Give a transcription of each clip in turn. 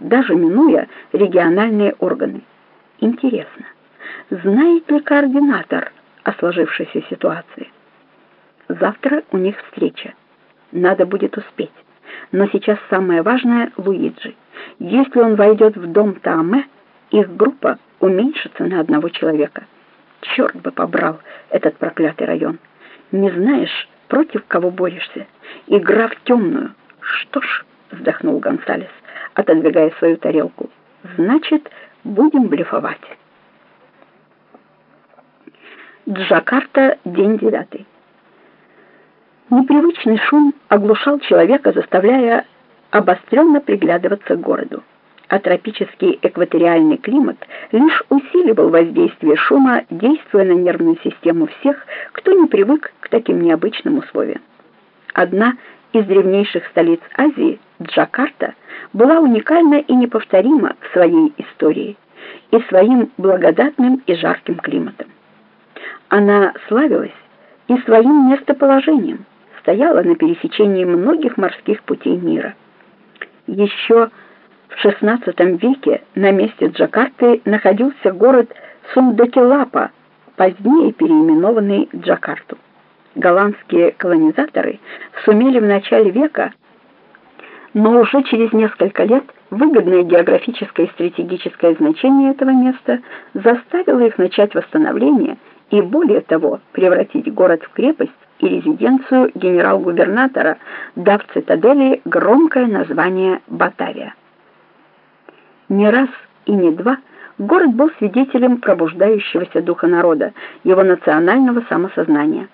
даже минуя региональные органы. Интересно, знает ли координатор о сложившейся ситуации? Завтра у них встреча. Надо будет успеть. Но сейчас самое важное — Луиджи. Если он войдет в дом Тааме, их группа уменьшится на одного человека. Черт бы побрал этот проклятый район. Не знаешь, против кого борешься. Игра в темную. Что ж, вздохнул Гонсалес, отодвигая свою тарелку. Значит, будем блефовать. Джакарта, день девятый. Непривычный шум оглушал человека, заставляя обостренно приглядываться к городу. А тропический экваториальный климат лишь усиливал воздействие шума, действуя на нервную систему всех, кто не привык к таким необычным условиям. Одна из древнейших столиц Азии, Джакарта, была уникальна и неповторима в своей истории и своим благодатным и жарким климатом. Она славилась и своим местоположением, стояла на пересечении многих морских путей мира. Еще в XVI веке на месте Джакарты находился город Сундакилапа, позднее переименованный Джакарту. Голландские колонизаторы сумели в начале века, но уже через несколько лет выгодное географическое и стратегическое значение этого места заставило их начать восстановление и, более того, превратить город в крепость и резиденцию генерал-губернатора, дав цитадели громкое название Батавия. Не раз и не два город был свидетелем пробуждающегося духа народа, его национального самосознания.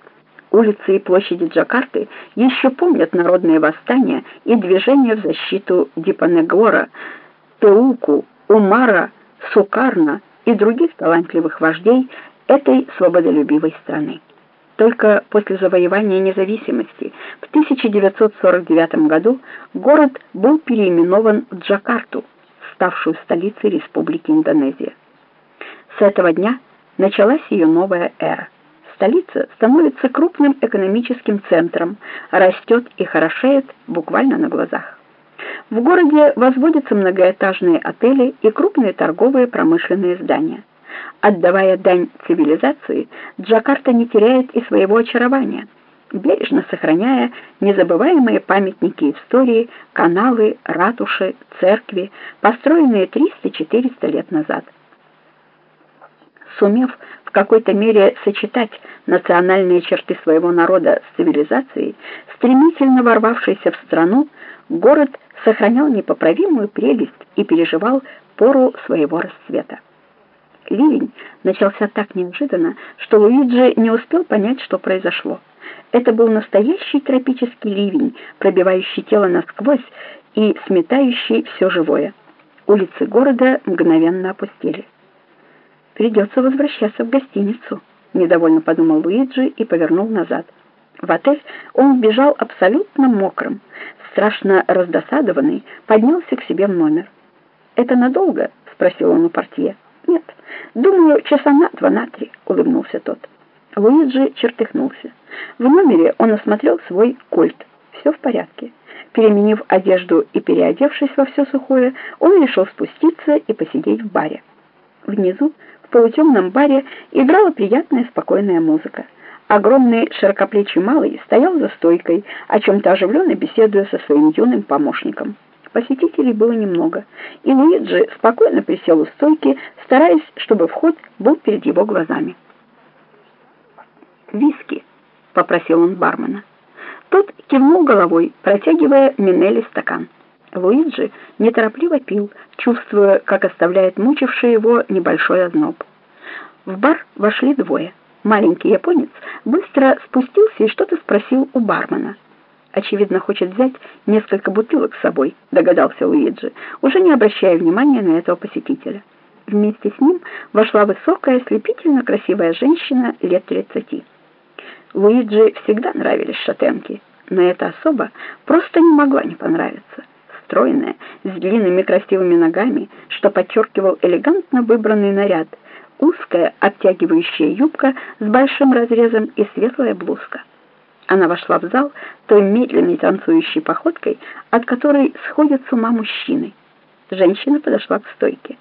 Улицы и площади Джакарты еще помнят народные восстания и движения в защиту Дипанегора, Теуку, Умара, Сукарна и других талантливых вождей этой свободолюбивой страны. Только после завоевания независимости в 1949 году город был переименован в Джакарту, ставшую столицей Республики Индонезия. С этого дня началась ее новая эра. Столица становится крупным экономическим центром, растет и хорошеет буквально на глазах. В городе возводятся многоэтажные отели и крупные торговые промышленные здания. Отдавая дань цивилизации, Джакарта не теряет и своего очарования, бережно сохраняя незабываемые памятники истории, каналы, ратуши, церкви, построенные 300-400 лет назад. Сумев какой-то мере сочетать национальные черты своего народа с цивилизацией, стремительно ворвавшийся в страну, город сохранял непоправимую прелесть и переживал пору своего расцвета. Ливень начался так неожиданно, что Луиджи не успел понять, что произошло. Это был настоящий тропический ливень, пробивающий тело насквозь и сметающий все живое. Улицы города мгновенно опустели. «Придется возвращаться в гостиницу», — недовольно подумал Луиджи и повернул назад. В отель он бежал абсолютно мокрым, страшно раздосадованный, поднялся к себе в номер. «Это надолго?» — спросил он у портье. «Нет, думаю, часа на два, на три», — улыбнулся тот. Луиджи чертыхнулся. В номере он осмотрел свой кольт. Все в порядке. Переменив одежду и переодевшись во все сухое, он решил спуститься и посидеть в баре. Внизу, в полутемном баре, играла приятная спокойная музыка. Огромный широкоплечий малый стоял за стойкой, о чем-то оживленно беседуя со своим юным помощником. Посетителей было немного, и Луиджи спокойно присел у стойки, стараясь, чтобы вход был перед его глазами. «Виски», — попросил он бармена. Тот кивнул головой, протягивая Минелли стакан. Луиджи неторопливо пил, чувствуя, как оставляет мучивший его небольшой озноб. В бар вошли двое. Маленький японец быстро спустился и что-то спросил у бармена очевидно, хочет взять несколько бутылок с собой, догадался Луиджи, уже не обращая внимания на этого посетителя. Вместе с ним вошла высокая, слепительно красивая женщина лет тридцати. Луиджи всегда нравились шатенки, но эта особа просто не могла не понравиться. Стройная, с длинными красивыми ногами, что подчеркивал элегантно выбранный наряд, узкая обтягивающая юбка с большим разрезом и светлая блузка. Она вошла в зал той медленной танцующей походкой, от которой сходят с ума мужчины. Женщина подошла к стойке.